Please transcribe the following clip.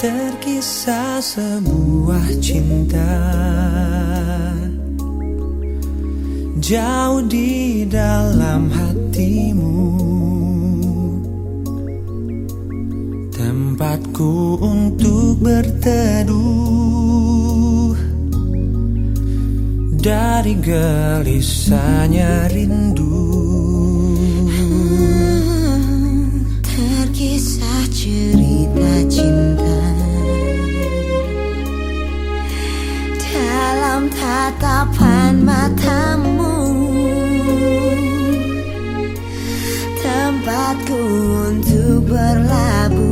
Terkisah sebuah cinta. Jauh di dalam hatimu Tempatku untuk berteduh. Dari gelisahnya rindu Dalam tatapan matamu Tempatku untuk berlabuh